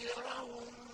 أجرهم